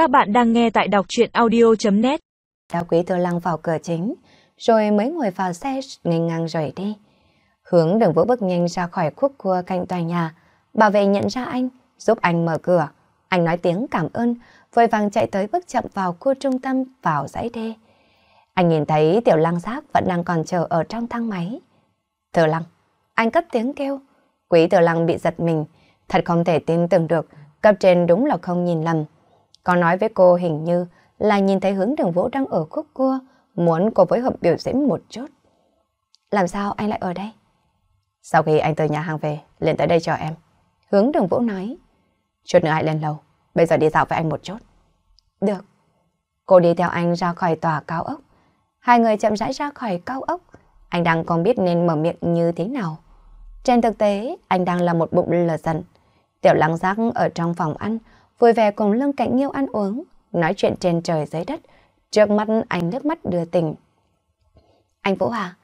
Các bạn đang nghe tại đọc truyện audio.net Đào quý thừa lăng vào cửa chính, rồi mới ngồi vào xe ngang ngang rời đi. Hướng đường vũ bước nhanh ra khỏi khúc cua cạnh tòa nhà. Bảo vệ nhận ra anh, giúp anh mở cửa. Anh nói tiếng cảm ơn, vội vàng chạy tới bước chậm vào khu trung tâm vào dãy đê. Anh nhìn thấy tiểu lăng giác vẫn đang còn chờ ở trong thang máy. Thừa lăng, anh cất tiếng kêu. Quý thừa lăng bị giật mình, thật không thể tin tưởng được, cấp trên đúng là không nhìn lầm. Có nói với cô hình như là nhìn thấy hướng đường vũ đang ở khúc cua, muốn cô phối hợp biểu diễn một chút. Làm sao anh lại ở đây? Sau khi anh từ nhà hàng về, lên tới đây cho em. Hướng đường vũ nói. Chút nữa hãy lên lầu, bây giờ đi dạo với anh một chút. Được. Cô đi theo anh ra khỏi tòa cao ốc. Hai người chậm rãi ra khỏi cao ốc. Anh đang không biết nên mở miệng như thế nào. Trên thực tế, anh đang là một bụng lờ giận. Tiểu lăng giác ở trong phòng ăn, vui vẻ cùng lưng cạnh nghiêu ăn uống, nói chuyện trên trời dưới đất. Trước mắt anh nước mắt đưa tình. Anh Vũ Hà,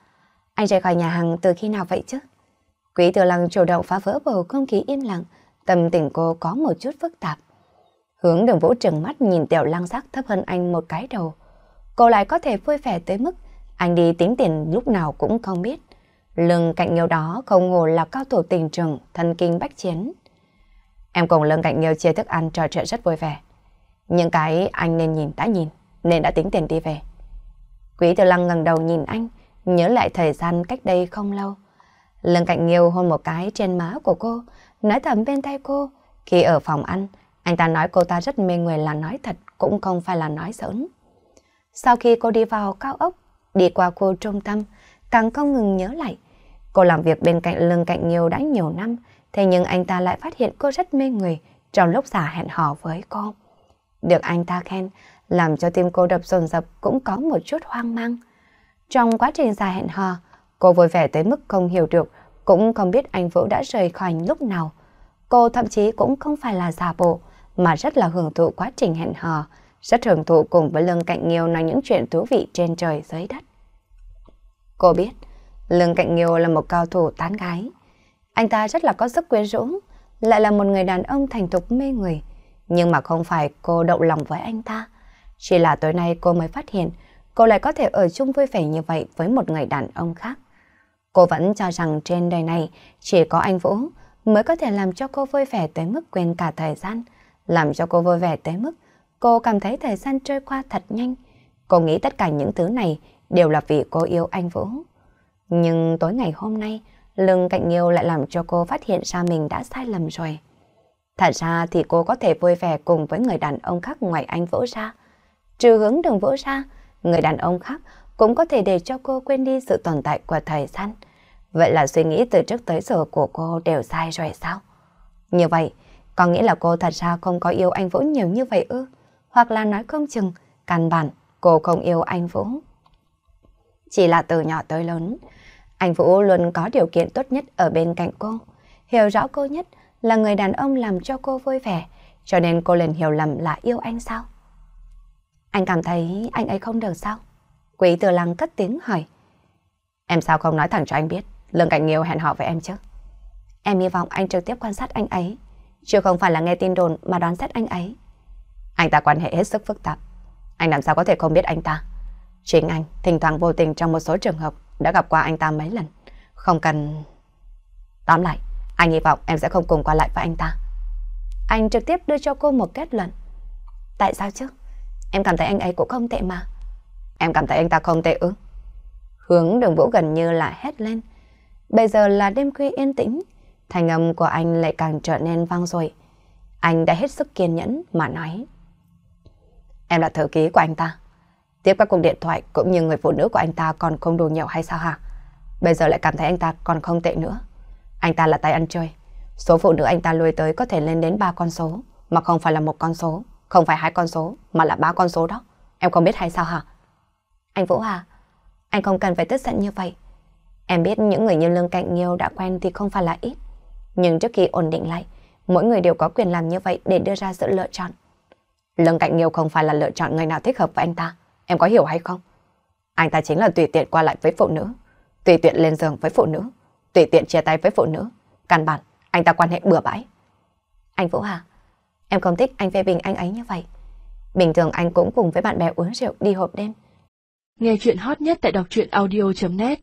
anh rời khỏi nhà hàng từ khi nào vậy chứ? Quý tử lăng chủ động phá vỡ bầu không khí im lặng, tâm tình cô có một chút phức tạp. Hướng đường vũ trừng mắt nhìn tiểu lăng giác thấp hơn anh một cái đầu. Cô lại có thể vui vẻ tới mức anh đi tính tiền lúc nào cũng không biết. Lưng cạnh nhiều đó không ngờ là cao thủ tình trường, thần kinh bách chiến. Em cùng Lương cạnh nhiều chia thức ăn trò chuyện rất vui vẻ. Những cái anh nên nhìn đã nhìn, nên đã tính tiền đi về. Quý Tử Lăng ngẩng đầu nhìn anh, nhớ lại thời gian cách đây không lâu. Lương cạnh nhiều hôn một cái trên má của cô, nói thầm bên tay cô. Khi ở phòng ăn, anh ta nói cô ta rất mê người là nói thật, cũng không phải là nói giỡn. Sau khi cô đi vào cao ốc, đi qua khu trung tâm, càng không ngừng nhớ lại. Cô làm việc bên cạnh Lương cạnh nhiều đã nhiều năm, thế nhưng anh ta lại phát hiện cô rất mê người trong lúc giả hẹn hò với cô. Được anh ta khen, làm cho tim cô đập dồn dập cũng có một chút hoang mang. Trong quá trình giả hẹn hò, cô vui vẻ tới mức không hiểu được, cũng không biết anh Vũ đã rời khỏi lúc nào. Cô thậm chí cũng không phải là giả bộ, mà rất là hưởng thụ quá trình hẹn hò, rất hưởng thụ cùng với Lương cạnh nhiều nói những chuyện thú vị trên trời dưới đất. Cô biết, Lương cạnh nhiều là một cao thủ tán gái. Anh ta rất là có sức quyến rũ, lại là một người đàn ông thành thục mê người. Nhưng mà không phải cô động lòng với anh ta. Chỉ là tối nay cô mới phát hiện cô lại có thể ở chung vui vẻ như vậy với một người đàn ông khác. Cô vẫn cho rằng trên đời này chỉ có anh Vũ mới có thể làm cho cô vui vẻ tới mức quên cả thời gian, làm cho cô vui vẻ tới mức cô cảm thấy thời gian trôi qua thật nhanh. Cô nghĩ tất cả những thứ này đều là vì cô yêu anh Vũ. Nhưng tối ngày hôm nay, lưng cạnh Nghiêu lại làm cho cô phát hiện ra mình đã sai lầm rồi. Thật ra thì cô có thể vui vẻ cùng với người đàn ông khác ngoài anh Vũ ra. Trừ hướng đường Vũ ra, người đàn ông khác cũng có thể để cho cô quên đi sự tồn tại của thời gian. Vậy là suy nghĩ từ trước tới giờ của cô đều sai rồi sao? Như vậy, có nghĩa là cô thật ra không có yêu anh Vũ nhiều như vậy ư? Hoặc là nói không chừng, căn bản cô không yêu anh Vũ. Chỉ là từ nhỏ tới lớn, anh Vũ luôn có điều kiện tốt nhất ở bên cạnh cô. Hiểu rõ cô nhất là người đàn ông làm cho cô vui vẻ, cho nên cô liền hiểu lầm là yêu anh sao? Anh cảm thấy anh ấy không được sao? Quý Tử Lăng cất tiếng hỏi. Em sao không nói thẳng cho anh biết, lương cạnh nhiều hẹn hò với em chứ? Em hy vọng anh trực tiếp quan sát anh ấy, chứ không phải là nghe tin đồn mà đoán xét anh ấy. Anh ta quan hệ hết sức phức tạp. Anh làm sao có thể không biết anh ta? Chính anh, thỉnh thoảng vô tình trong một số trường hợp đã gặp qua anh ta mấy lần. Không cần... Tóm lại, anh hy vọng em sẽ không cùng qua lại với anh ta. Anh trực tiếp đưa cho cô một kết luận. Tại sao chứ? Em cảm thấy anh ấy cũng không tệ mà. Em cảm thấy anh ta không tệ ư? Hướng đường vũ gần như là hét lên. Bây giờ là đêm khuya yên tĩnh, thành âm của anh lại càng trở nên vang dội. Anh đã hết sức kiên nhẫn mà nói. Em là thư ký của anh ta. Tiếp các cuộc điện thoại cũng như người phụ nữ của anh ta còn không đủ nhiều hay sao hả? Bây giờ lại cảm thấy anh ta còn không tệ nữa. Anh ta là tay ăn chơi. Số phụ nữ anh ta lùi tới có thể lên đến ba con số, mà không phải là một con số, không phải hai con số, mà là ba con số đó. Em không biết hay sao hả? Anh Vũ Hà, anh không cần phải tức giận như vậy. Em biết những người như Lương Cạnh Nhiêu đã quen thì không phải là ít. Nhưng trước khi ổn định lại, mỗi người đều có quyền làm như vậy để đưa ra sự lựa chọn. Lương Cạnh Nhiêu không phải là lựa chọn người nào thích hợp với anh ta. Em có hiểu hay không? Anh ta chính là tùy tiện qua lại với phụ nữ, tùy tiện lên giường với phụ nữ, tùy tiện chia tay với phụ nữ. Căn bản, anh ta quan hệ bừa bãi. Anh Vũ Hà, em không thích anh phê bình anh ấy như vậy. Bình thường anh cũng cùng với bạn bè uống rượu đi hộp đêm. Nghe chuyện hot nhất tại đọc truyện audio.net